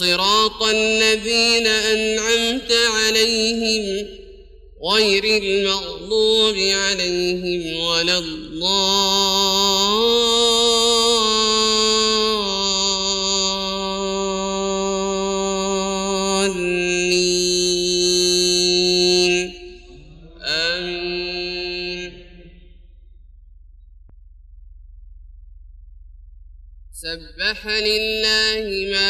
صراط الذين أنعمت عليهم غير المغضوب عليهم ولا الضالين. آمين. سبح لله ما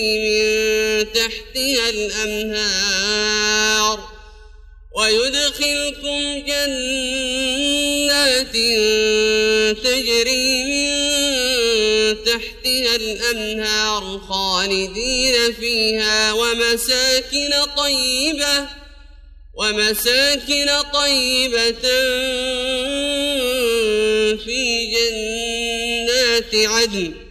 تحتها الأنهار ويدخلكم جنات تجري من تحتها الأنهار خالدين فيها ومساكن طيبة ومساكن طيبة في جنات عدن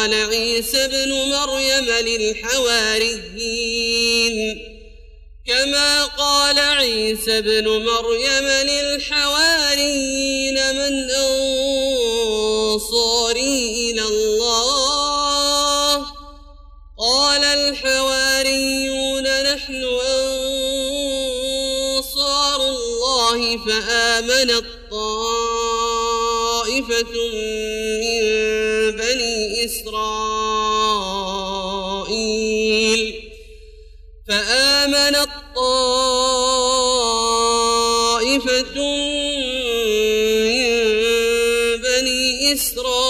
قال عيسى ابن مريم للحواريين. كما قال عيسى ابن مريم للحواريين من أنصاري إلى الله. قال الحواريون نحن أنصار الله فآمنت طائفة من بني إسرائيل من بني إسرائيل